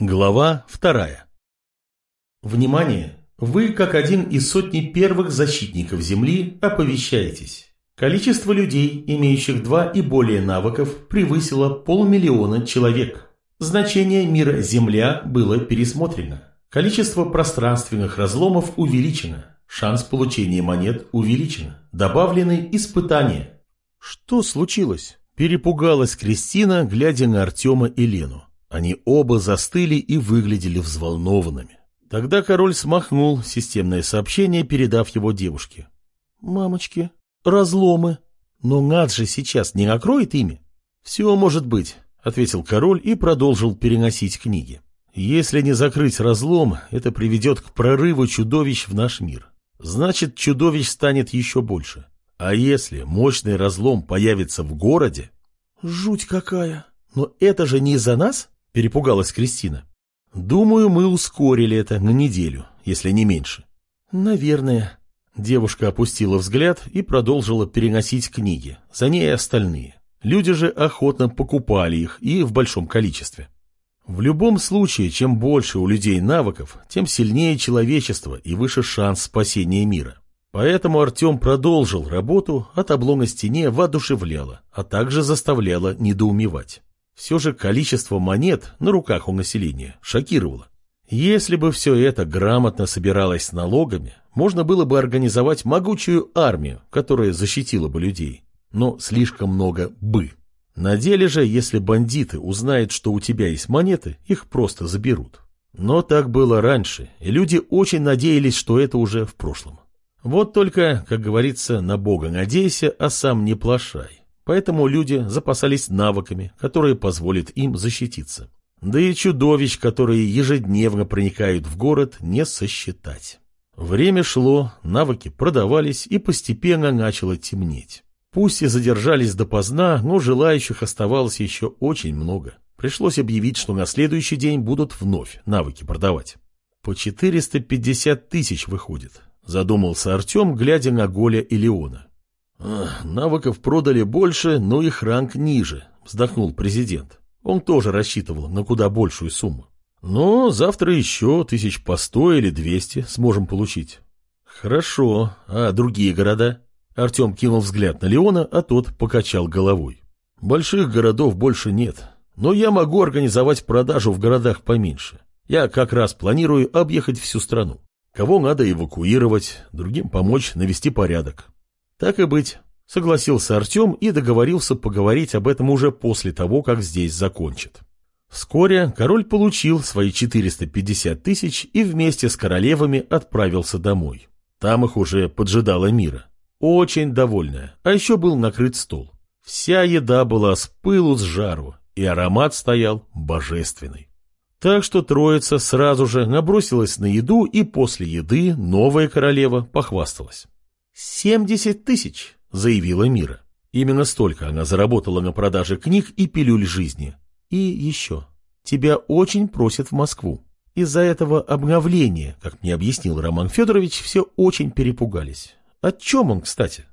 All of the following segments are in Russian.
Глава вторая. Внимание! Вы, как один из сотни первых защитников Земли, оповещаетесь. Количество людей, имеющих два и более навыков, превысило полмиллиона человек. Значение мира Земля было пересмотрено. Количество пространственных разломов увеличено. Шанс получения монет увеличен. Добавлены испытания. Что случилось? Перепугалась Кристина, глядя на Артема и Лену. Они оба застыли и выглядели взволнованными. Тогда король смахнул системное сообщение, передав его девушке. «Мамочки, разломы. Но Над же сейчас не накроет ими?» «Все может быть», — ответил король и продолжил переносить книги. «Если не закрыть разлом, это приведет к прорыву чудовищ в наш мир. Значит, чудовищ станет еще больше. А если мощный разлом появится в городе...» «Жуть какая! Но это же не из-за нас?» – перепугалась Кристина. «Думаю, мы ускорили это на неделю, если не меньше». «Наверное». Девушка опустила взгляд и продолжила переносить книги, за ней остальные. Люди же охотно покупали их и в большом количестве. В любом случае, чем больше у людей навыков, тем сильнее человечество и выше шанс спасения мира. Поэтому Артем продолжил работу, а табло на стене воодушевляло, а также заставляло недоумевать. Все же количество монет на руках у населения шокировало. Если бы все это грамотно собиралось с налогами, можно было бы организовать могучую армию, которая защитила бы людей. Но слишком много «бы». На деле же, если бандиты узнают, что у тебя есть монеты, их просто заберут. Но так было раньше, и люди очень надеялись, что это уже в прошлом. Вот только, как говорится, на Бога надейся, а сам не плашай. Поэтому люди запасались навыками, которые позволят им защититься. Да и чудовищ, которые ежедневно проникают в город, не сосчитать. Время шло, навыки продавались и постепенно начало темнеть. Пусть и задержались допоздна, но желающих оставалось еще очень много. Пришлось объявить, что на следующий день будут вновь навыки продавать. По 450 тысяч выходит, задумался Артем, глядя на Голя и Леона. «Навыков продали больше, но их ранг ниже», — вздохнул президент. Он тоже рассчитывал на куда большую сумму. «Но завтра еще тысяч по сто или двести сможем получить». «Хорошо. А другие города?» Артем кинул взгляд на Леона, а тот покачал головой. «Больших городов больше нет, но я могу организовать продажу в городах поменьше. Я как раз планирую объехать всю страну. Кого надо эвакуировать, другим помочь навести порядок. Так и быть, согласился Артем и договорился поговорить об этом уже после того, как здесь закончит. Вскоре король получил свои 450 тысяч и вместе с королевами отправился домой. Там их уже поджидала мира. Очень довольная, а еще был накрыт стол. Вся еда была с пылу с жару, и аромат стоял божественный. Так что троица сразу же набросилась на еду, и после еды новая королева похвасталась. «Семьдесят тысяч!» — заявила Мира. Именно столько она заработала на продаже книг и пилюль жизни. И еще. Тебя очень просят в Москву. Из-за этого обновления, как мне объяснил Роман Федорович, все очень перепугались. О чем он, кстати?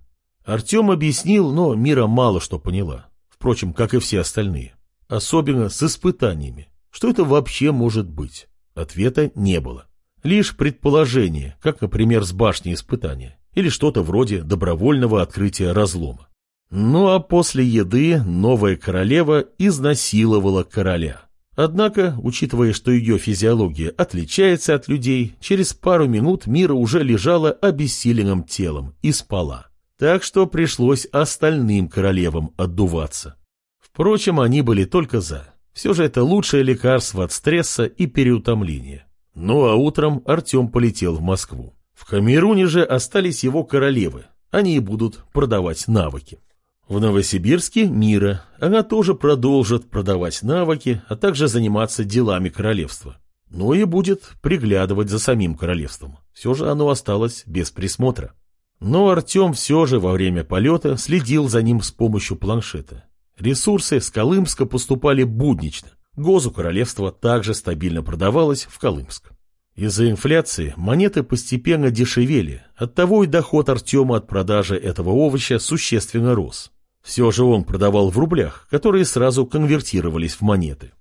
Артем объяснил, но Мира мало что поняла. Впрочем, как и все остальные. Особенно с испытаниями. Что это вообще может быть? Ответа не было. Лишь предположение, как, например, с башней испытания или что-то вроде добровольного открытия разлома. Ну а после еды новая королева изнасиловала короля. Однако, учитывая, что ее физиология отличается от людей, через пару минут Мира уже лежала обессиленным телом и спала. Так что пришлось остальным королевам отдуваться. Впрочем, они были только за. Все же это лучшее лекарство от стресса и переутомления. Ну а утром Артем полетел в Москву. В Камеруне же остались его королевы. Они и будут продавать навыки. В Новосибирске Мира. Она тоже продолжит продавать навыки, а также заниматься делами королевства. Ну и будет приглядывать за самим королевством. Все же оно осталось без присмотра. Но Артем все же во время полета следил за ним с помощью планшета. Ресурсы с Колымска поступали буднично. Гозу королевства также стабильно продавалось в Колымск. Из-за инфляции монеты постепенно дешевели, оттого и доход Артема от продажи этого овоща существенно рос. Все же он продавал в рублях, которые сразу конвертировались в монеты.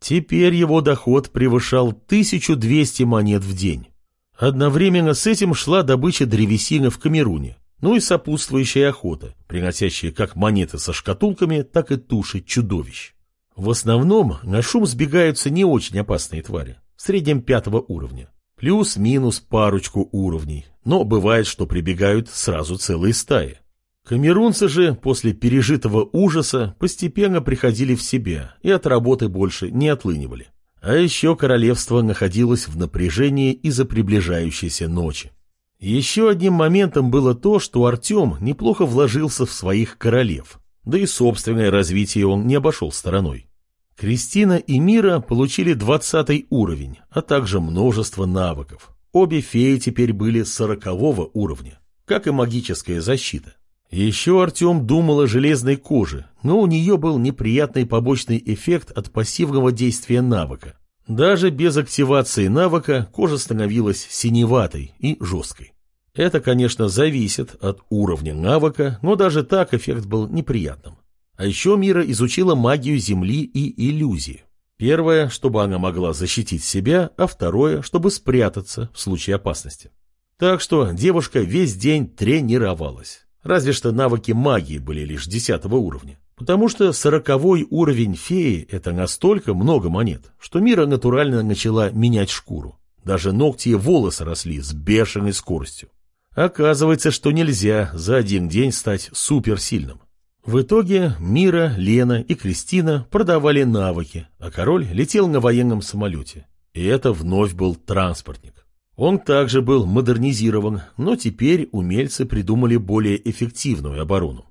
Теперь его доход превышал 1200 монет в день. Одновременно с этим шла добыча древесины в Камеруне, ну и сопутствующая охота, приносящая как монеты со шкатулками, так и туши чудовищ. В основном на шум сбегаются не очень опасные твари, в среднем пятого уровня. Плюс-минус парочку уровней, но бывает, что прибегают сразу целые стаи. Камерунцы же после пережитого ужаса постепенно приходили в себя и от работы больше не отлынивали. А еще королевство находилось в напряжении из-за приближающейся ночи. Еще одним моментом было то, что Артем неплохо вложился в своих королев, да и собственное развитие он не обошел стороной. Кристина и Мира получили 20 уровень, а также множество навыков. Обе феи теперь были 40 уровня, как и магическая защита. Еще Артем думал о железной коже, но у нее был неприятный побочный эффект от пассивного действия навыка. Даже без активации навыка кожа становилась синеватой и жесткой. Это, конечно, зависит от уровня навыка, но даже так эффект был неприятным. А еще Мира изучила магию Земли и иллюзии. Первое, чтобы она могла защитить себя, а второе, чтобы спрятаться в случае опасности. Так что девушка весь день тренировалась. Разве что навыки магии были лишь десятого уровня. Потому что сороковой уровень феи – это настолько много монет, что Мира натурально начала менять шкуру. Даже ногти и волосы росли с бешеной скоростью. Оказывается, что нельзя за один день стать суперсильным. В итоге Мира, Лена и Кристина продавали навыки, а король летел на военном самолете. И это вновь был транспортник. Он также был модернизирован, но теперь умельцы придумали более эффективную оборону.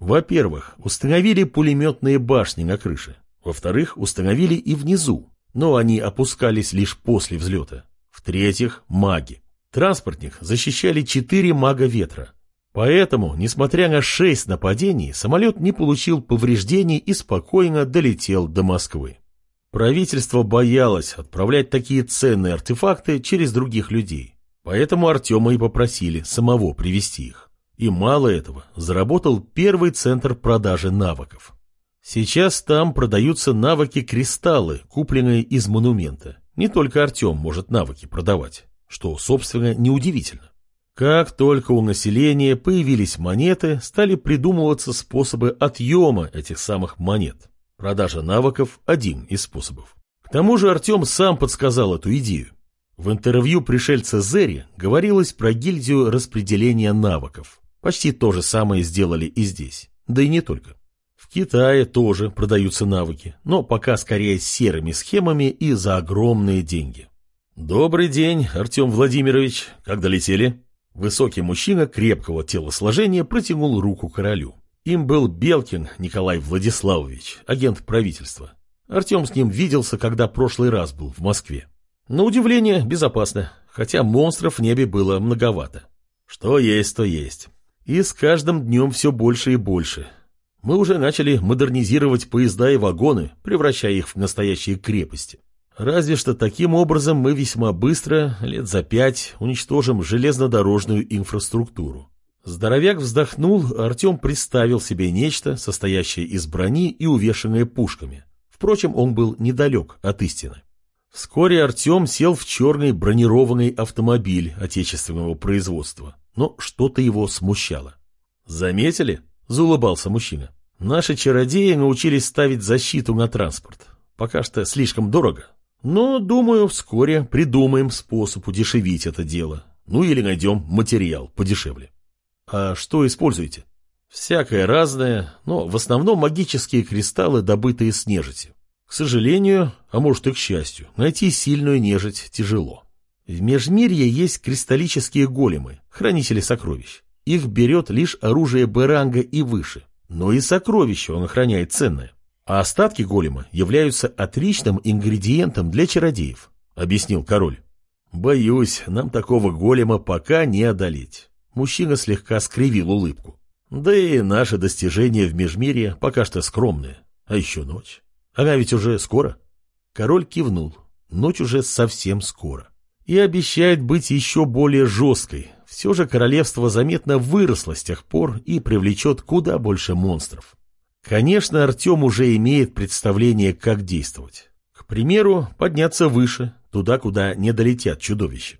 Во-первых, установили пулеметные башни на крыше. Во-вторых, установили и внизу, но они опускались лишь после взлета. В-третьих, маги. Транспортник защищали четыре мага ветра. Поэтому, несмотря на шесть нападений, самолет не получил повреждений и спокойно долетел до Москвы. Правительство боялось отправлять такие ценные артефакты через других людей, поэтому Артема и попросили самого привести их. И мало этого, заработал первый центр продажи навыков. Сейчас там продаются навыки-кристаллы, купленные из монумента. Не только Артем может навыки продавать, что, собственно, неудивительно. Как только у населения появились монеты, стали придумываться способы отъема этих самых монет. Продажа навыков – один из способов. К тому же Артем сам подсказал эту идею. В интервью пришельца Зери говорилось про гильдию распределения навыков. Почти то же самое сделали и здесь. Да и не только. В Китае тоже продаются навыки, но пока скорее серыми схемами и за огромные деньги. «Добрый день, Артем Владимирович. Как долетели?» Высокий мужчина крепкого телосложения протянул руку королю. Им был Белкин Николай Владиславович, агент правительства. Артем с ним виделся, когда прошлый раз был в Москве. На удивление, безопасно, хотя монстров в небе было многовато. Что есть, то есть. И с каждым днем все больше и больше. Мы уже начали модернизировать поезда и вагоны, превращая их в настоящие крепости. Разве что таким образом мы весьма быстро, лет за пять, уничтожим железнодорожную инфраструктуру. Здоровяк вздохнул, Артем представил себе нечто, состоящее из брони и увешанное пушками. Впрочем, он был недалек от истины. Вскоре Артем сел в черный бронированный автомобиль отечественного производства, но что-то его смущало. «Заметили?» – заулыбался мужчина. «Наши чародеи научились ставить защиту на транспорт. Пока что слишком дорого. Но, думаю, вскоре придумаем способ удешевить это дело. Ну или найдем материал подешевле». А что используете? Всякое разное, но в основном магические кристаллы, добытые с нежити. К сожалению, а может и к счастью, найти сильную нежить тяжело. В Межмирье есть кристаллические големы, хранители сокровищ. Их берет лишь оружие Беранга и выше, но и сокровища он охраняет ценное. А остатки голема являются отличным ингредиентом для чародеев, объяснил король. Боюсь, нам такого голема пока не одолеть. Мужчина слегка скривил улыбку. Да и наши достижения в Межмирье пока что скромные. А еще ночь. Она ведь уже скоро. Король кивнул. Ночь уже совсем скоро. И обещает быть еще более жесткой. Все же королевство заметно выросло с тех пор и привлечет куда больше монстров. Конечно, Артем уже имеет представление, как действовать. К примеру, подняться выше, туда, куда не долетят чудовища.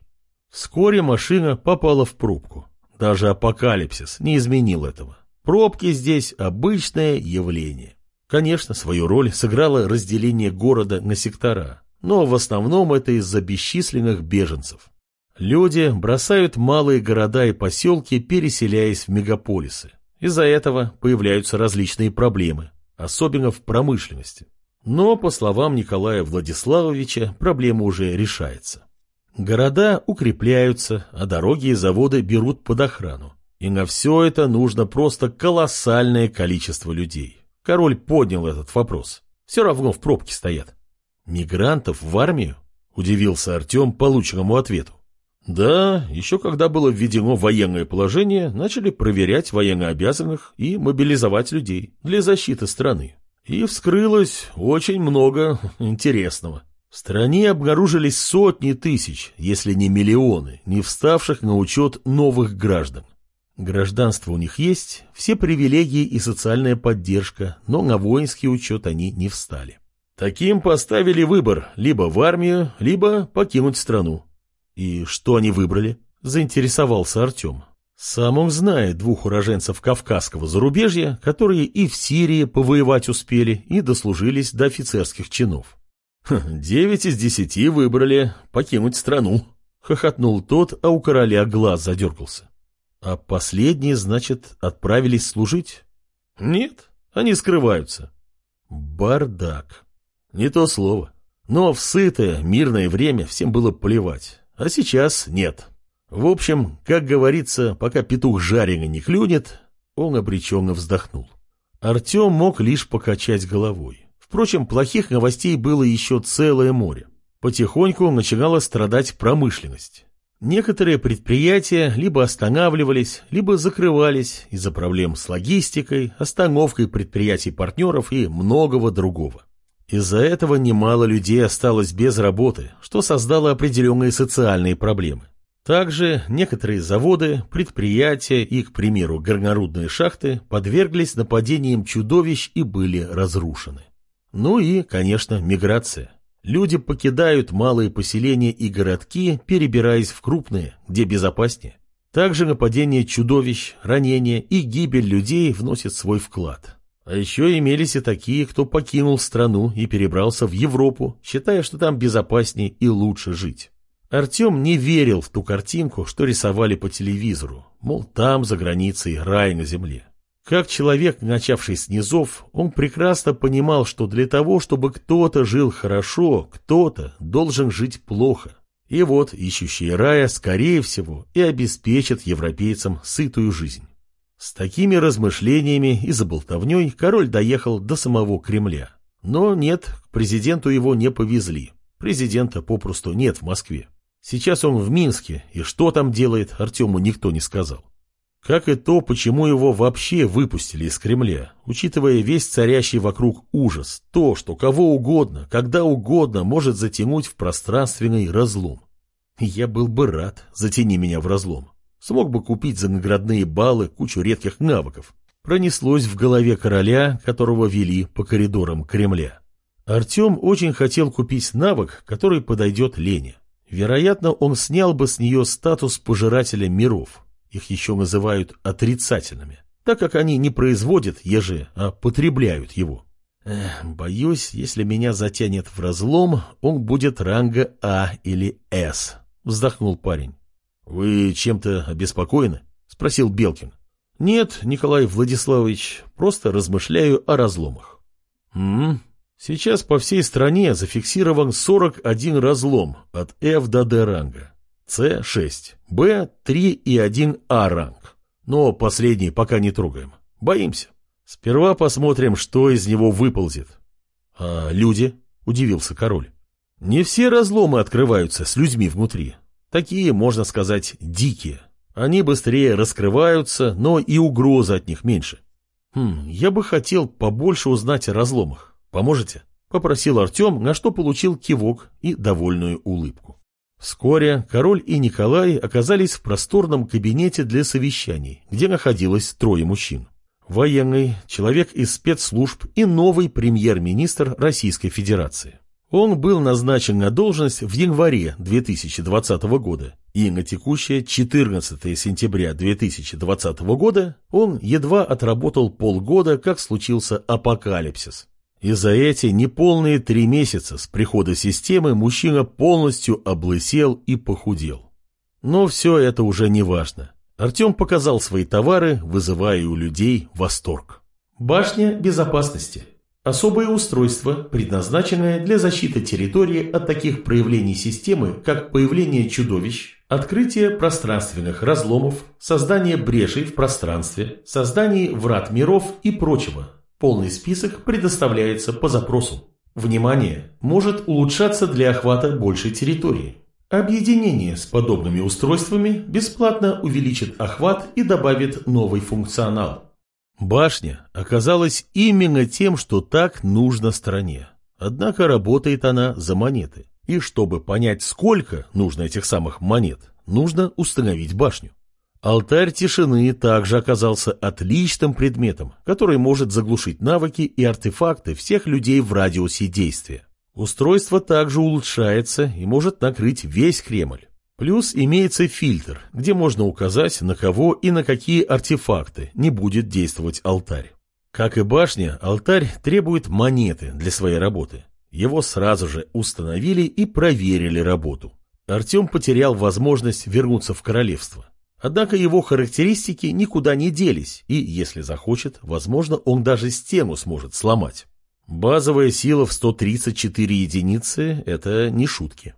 Вскоре машина попала в пробку. Даже апокалипсис не изменил этого. Пробки здесь обычное явление. Конечно, свою роль сыграло разделение города на сектора, но в основном это из-за бесчисленных беженцев. Люди бросают малые города и поселки, переселяясь в мегаполисы. Из-за этого появляются различные проблемы, особенно в промышленности. Но, по словам Николая Владиславовича, проблема уже решается. Города укрепляются, а дороги и заводы берут под охрану. И на все это нужно просто колоссальное количество людей. Король поднял этот вопрос. Все равно в пробке стоят. Мигрантов в армию? Удивился Артем полученному ответу. Да, еще когда было введено военное положение, начали проверять военнообязанных и мобилизовать людей для защиты страны. И вскрылось очень много интересного. В стране обнаружились сотни тысяч, если не миллионы, не вставших на учет новых граждан. Гражданство у них есть, все привилегии и социальная поддержка, но на воинский учет они не встали. Таким поставили выбор либо в армию, либо покинуть страну. «И что они выбрали?» – заинтересовался Артем. Сам он знает двух уроженцев Кавказского зарубежья, которые и в Сирии повоевать успели, и дослужились до офицерских чинов. «Хм, «Девять из десяти выбрали покинуть страну», — хохотнул тот, а у короля глаз задергался. «А последние, значит, отправились служить?» «Нет, они скрываются». «Бардак. Не то слово. Но в сытое, мирное время всем было плевать. А сейчас нет. В общем, как говорится, пока петух жареный не клюнет, он обреченно вздохнул. Артем мог лишь покачать головой. Впрочем, плохих новостей было еще целое море. Потихоньку начинала страдать промышленность. Некоторые предприятия либо останавливались, либо закрывались из-за проблем с логистикой, остановкой предприятий-партнеров и многого другого. Из-за этого немало людей осталось без работы, что создало определенные социальные проблемы. Также некоторые заводы, предприятия и, к примеру, горнорудные шахты подверглись нападениям чудовищ и были разрушены. Ну и, конечно, миграция. Люди покидают малые поселения и городки, перебираясь в крупные, где безопаснее. Также нападение чудовищ, ранения и гибель людей вносят свой вклад. А еще имелись и такие, кто покинул страну и перебрался в Европу, считая, что там безопаснее и лучше жить. Артем не верил в ту картинку, что рисовали по телевизору, мол, там, за границей, рай на земле. Как человек, начавший с низов, он прекрасно понимал, что для того, чтобы кто-то жил хорошо, кто-то должен жить плохо. И вот ищущие рая, скорее всего, и обеспечат европейцам сытую жизнь. С такими размышлениями и заболтовней король доехал до самого Кремля. Но нет, к президенту его не повезли. Президента попросту нет в Москве. Сейчас он в Минске, и что там делает, Артему никто не сказал. Как и то, почему его вообще выпустили из Кремля, учитывая весь царящий вокруг ужас, то, что кого угодно, когда угодно может затянуть в пространственный разлом. Я был бы рад, затяни меня в разлом. Смог бы купить за наградные баллы кучу редких навыков. Пронеслось в голове короля, которого вели по коридорам Кремля. Артем очень хотел купить навык, который подойдет Лене. Вероятно, он снял бы с нее статус пожирателя миров. Их еще называют отрицательными, так как они не производят еже, а потребляют его. Эх, боюсь, если меня затянет в разлом, он будет ранга А или С, вздохнул парень. «Вы чем-то обеспокоены?» — спросил Белкин. «Нет, Николай Владиславович, просто размышляю о разломах». «М Сейчас по всей стране зафиксирован 41 разлом от F до D ранга. С6, Б 3 и 1 А ранг. Но последний пока не трогаем. Боимся. Сперва посмотрим, что из него выползет. А люди? Удивился король. Не все разломы открываются с людьми внутри. Такие, можно сказать, дикие. Они быстрее раскрываются, но и угрозы от них меньше. Хм, я бы хотел побольше узнать о разломах. Поможете? Попросил Артем, на что получил кивок и довольную улыбку. Вскоре король и Николай оказались в просторном кабинете для совещаний, где находилось трое мужчин. Военный, человек из спецслужб и новый премьер-министр Российской Федерации. Он был назначен на должность в январе 2020 года, и на текущее 14 сентября 2020 года он едва отработал полгода, как случился апокалипсис. И за эти неполные три месяца с прихода системы мужчина полностью облысел и похудел. Но все это уже не важно. Артем показал свои товары, вызывая у людей восторг. Башня безопасности – Особое устройство, предназначенное для защиты территории от таких проявлений системы, как появление чудовищ, открытие пространственных разломов, создание брешей в пространстве, создание врат миров и прочего. Полный список предоставляется по запросу. Внимание! Может улучшаться для охвата большей территории. Объединение с подобными устройствами бесплатно увеличит охват и добавит новый функционал. Башня оказалась именно тем, что так нужно стране. Однако работает она за монеты. И чтобы понять, сколько нужно этих самых монет, нужно установить башню. Алтарь тишины также оказался отличным предметом, который может заглушить навыки и артефакты всех людей в радиусе действия. Устройство также улучшается и может накрыть весь Кремль. Плюс имеется фильтр, где можно указать, на кого и на какие артефакты не будет действовать алтарь. Как и башня, алтарь требует монеты для своей работы. Его сразу же установили и проверили работу. Артем потерял возможность вернуться в королевство. Однако его характеристики никуда не делись, и, если захочет, возможно, он даже стену сможет сломать. Базовая сила в 134 единицы – это не шутки.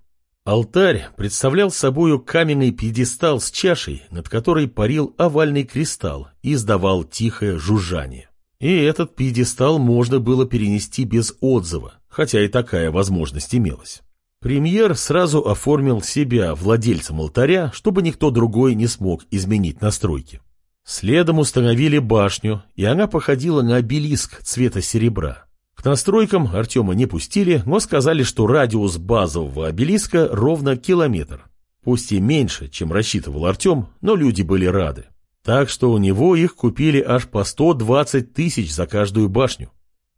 Алтарь представлял собою каменный пьедестал с чашей, над которой парил овальный кристалл и издавал тихое жужжание. И этот пьедестал можно было перенести без отзыва, хотя и такая возможность имелась. Премьер сразу оформил себя владельцем алтаря, чтобы никто другой не смог изменить настройки. Следом установили башню, и она походила на обелиск цвета серебра. К настройкам Артема не пустили, но сказали, что радиус базового обелиска ровно километр. Пусть и меньше, чем рассчитывал Артем, но люди были рады. Так что у него их купили аж по 120 тысяч за каждую башню.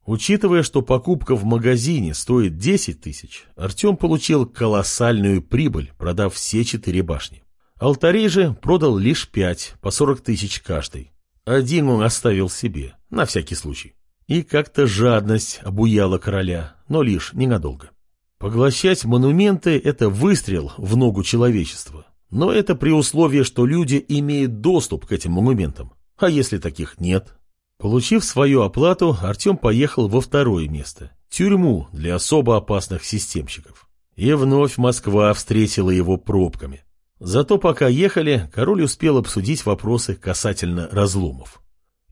Учитывая, что покупка в магазине стоит 10 тысяч, Артем получил колоссальную прибыль, продав все четыре башни. Алтарей же продал лишь 5, по 40 тысяч каждый. Один он оставил себе, на всякий случай. И как-то жадность обуяла короля, но лишь ненадолго. Поглощать монументы – это выстрел в ногу человечества. Но это при условии, что люди имеют доступ к этим монументам. А если таких нет? Получив свою оплату, Артем поехал во второе место – тюрьму для особо опасных системщиков. И вновь Москва встретила его пробками. Зато пока ехали, король успел обсудить вопросы касательно разломов.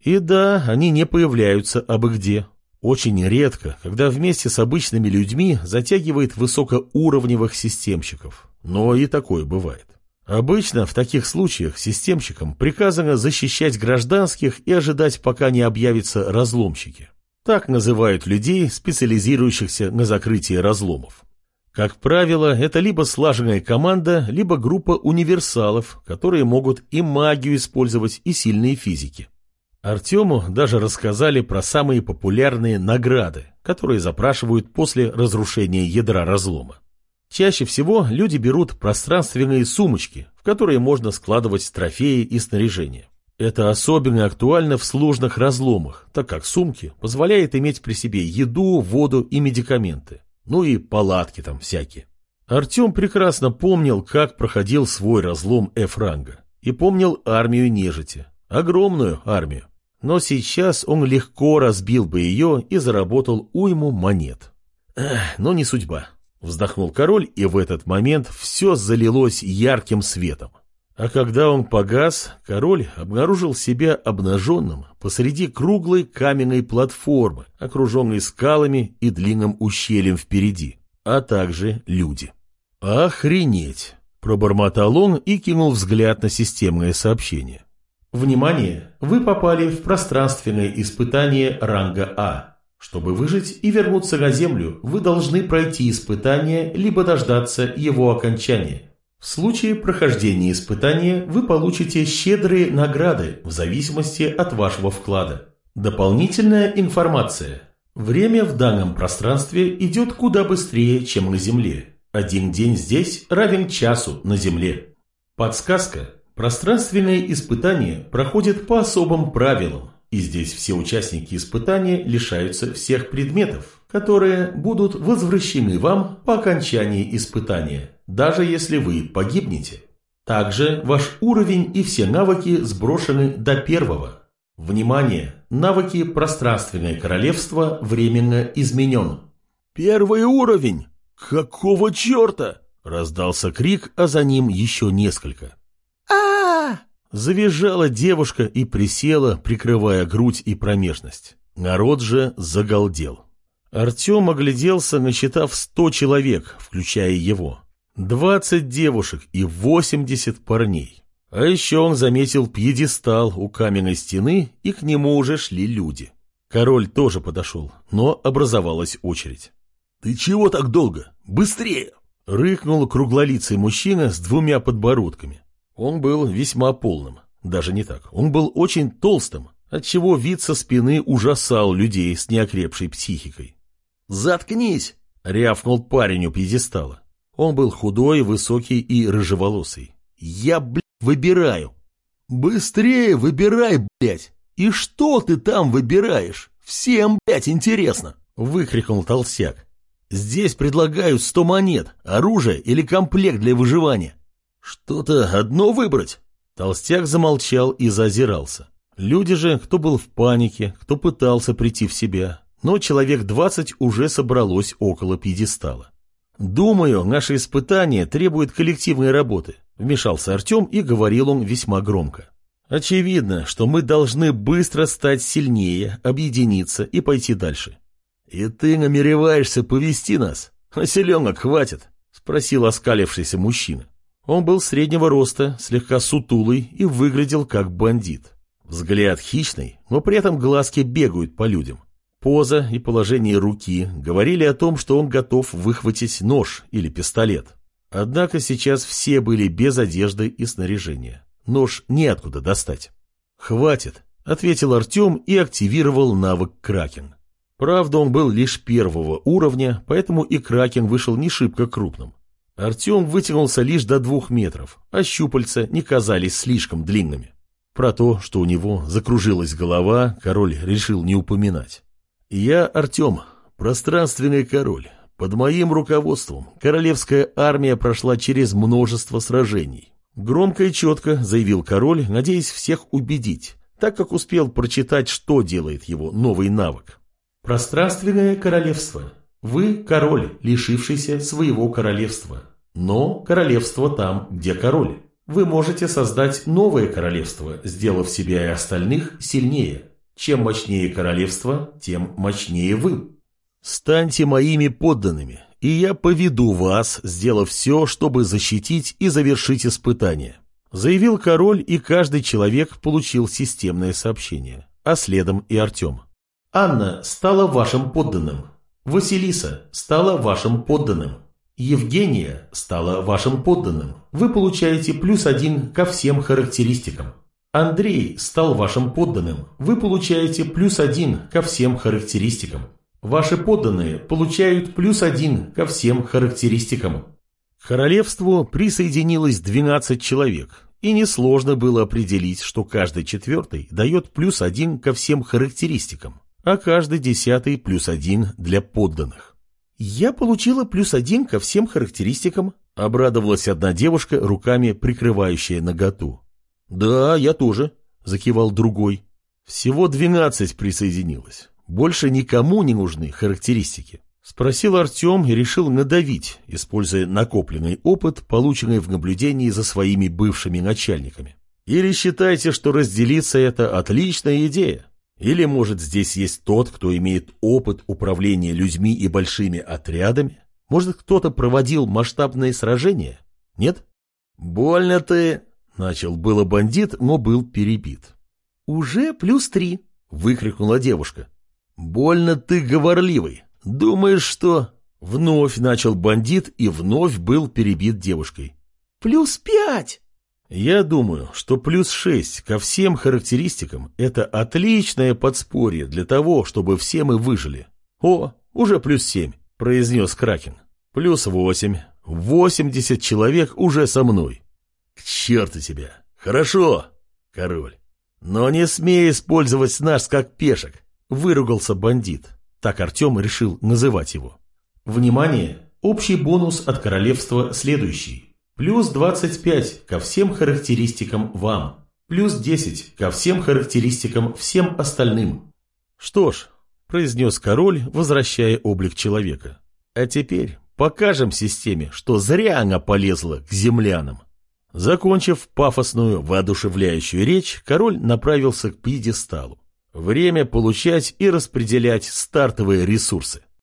И да, они не появляются абы где. Очень редко, когда вместе с обычными людьми затягивает высокоуровневых системщиков. Но и такое бывает. Обычно в таких случаях системщикам приказано защищать гражданских и ожидать, пока не объявятся разломщики. Так называют людей, специализирующихся на закрытии разломов. Как правило, это либо слаженная команда, либо группа универсалов, которые могут и магию использовать, и сильные физики. Артему даже рассказали про самые популярные награды, которые запрашивают после разрушения ядра разлома. Чаще всего люди берут пространственные сумочки, в которые можно складывать трофеи и снаряжение. Это особенно актуально в сложных разломах, так как сумки позволяют иметь при себе еду, воду и медикаменты. Ну и палатки там всякие. Артем прекрасно помнил, как проходил свой разлом F-ранга. И помнил армию нежити, Огромную армию. Но сейчас он легко разбил бы ее и заработал уйму монет. Эх, но не судьба. Вздохнул король, и в этот момент все залилось ярким светом. А когда он погас, король обнаружил себя обнаженным посреди круглой каменной платформы, окруженной скалами и длинным ущельем впереди, а также люди. «Охренеть!» – пробормотал он и кинул взгляд на системное сообщение. Внимание! Вы попали в пространственное испытание ранга А. Чтобы выжить и вернуться на Землю, вы должны пройти испытание, либо дождаться его окончания. В случае прохождения испытания вы получите щедрые награды в зависимости от вашего вклада. Дополнительная информация. Время в данном пространстве идет куда быстрее, чем на Земле. Один день здесь равен часу на Земле. Подсказка. Пространственные испытания проходят по особым правилам, и здесь все участники испытания лишаются всех предметов, которые будут возвращены вам по окончании испытания, даже если вы погибнете. Также ваш уровень и все навыки сброшены до первого. Внимание! Навыки «Пространственное королевство» временно изменен. «Первый уровень! Какого черта?» Раздался крик, а за ним еще несколько. Завизжала девушка и присела, прикрывая грудь и промежность. Народ же загалдел. Артем огляделся, насчитав сто человек, включая его. Двадцать девушек и восемьдесят парней. А еще он заметил пьедестал у каменной стены, и к нему уже шли люди. Король тоже подошел, но образовалась очередь. «Ты чего так долго? Быстрее!» — рыкнул круглолицый мужчина с двумя подбородками. Он был весьма полным, даже не так, он был очень толстым, отчего вид со спины ужасал людей с неокрепшей психикой. «Заткнись!» — рявкнул парень у пьедестала. Он был худой, высокий и рыжеволосый. «Я, блядь, выбираю!» «Быстрее выбирай, блядь! И что ты там выбираешь? Всем, блядь, интересно!» — выкрикнул толстяк. «Здесь предлагают сто монет, оружие или комплект для выживания. Что-то одно выбрать?» Толстяк замолчал и зазирался. Люди же, кто был в панике, кто пытался прийти в себя, но человек двадцать уже собралось около пьедестала. «Думаю, наше испытание требует коллективной работы», — вмешался Артем и говорил он весьма громко. «Очевидно, что мы должны быстро стать сильнее, объединиться и пойти дальше». «И ты намереваешься повести нас? А селенок хватит?» — спросил оскалившийся мужчина. Он был среднего роста, слегка сутулый и выглядел как бандит. Взгляд хищный, но при этом глазки бегают по людям. Поза и положение руки говорили о том, что он готов выхватить нож или пистолет. Однако сейчас все были без одежды и снаряжения. Нож неоткуда достать. «Хватит», — ответил Артем и активировал навык Кракен. Правда, он был лишь первого уровня, поэтому и Кракен вышел не шибко крупным. Артем вытянулся лишь до двух метров, а щупальца не казались слишком длинными. Про то, что у него закружилась голова, король решил не упоминать. «Я Артем, пространственный король. Под моим руководством королевская армия прошла через множество сражений. Громко и четко заявил король, надеясь всех убедить, так как успел прочитать, что делает его новый навык. Пространственное королевство. Вы король, лишившийся своего королевства. Но королевство там, где король. Вы можете создать новое королевство, сделав себя и остальных сильнее. Чем мощнее королевство, тем мощнее вы. Станьте моими подданными, и я поведу вас, сделав все, чтобы защитить и завершить испытание. Заявил король, и каждый человек получил системное сообщение, а следом и Артем. Анна стала вашим подданным. Василиса стала вашим подданным. Евгения стала вашим подданным. Вы получаете плюс один ко всем характеристикам. Андрей стал вашим подданным. Вы получаете плюс один ко всем характеристикам. Ваши подданные получают плюс один ко всем характеристикам. К королевству присоединилось 12 человек, и несложно было определить, что каждый четвертый дает плюс один ко всем характеристикам а каждый десятый плюс один для подданных. «Я получила плюс один ко всем характеристикам», — обрадовалась одна девушка, руками прикрывающая наготу. «Да, я тоже», — закивал другой. «Всего двенадцать присоединилось. Больше никому не нужны характеристики». Спросил Артем и решил надавить, используя накопленный опыт, полученный в наблюдении за своими бывшими начальниками. Или считайте, что разделиться – это отличная идея. Или, может, здесь есть тот, кто имеет опыт управления людьми и большими отрядами? Может, кто-то проводил масштабные сражения? Нет? Больно ты... Начал было бандит, но был перебит. «Уже плюс три!» — выкрикнула девушка. «Больно ты говорливый. Думаешь, что...» Вновь начал бандит и вновь был перебит девушкой. «Плюс пять!» Я думаю, что плюс 6 ко всем характеристикам – это отличное подспорье для того, чтобы все мы выжили. О, уже плюс семь, произнес Кракен. Плюс восемь. Восемьдесят человек уже со мной. К черту тебя. Хорошо, король. Но не смей использовать нас как пешек, выругался бандит. Так Артем решил называть его. Внимание! Общий бонус от королевства следующий. Плюс 25 ко всем характеристикам вам. Плюс 10 ко всем характеристикам всем остальным. Что ж, произнес король, возвращая облик человека. А теперь покажем системе, что зря она полезла к землянам. Закончив пафосную, воодушевляющую речь, король направился к пьедесталу. Время получать и распределять стартовые ресурсы.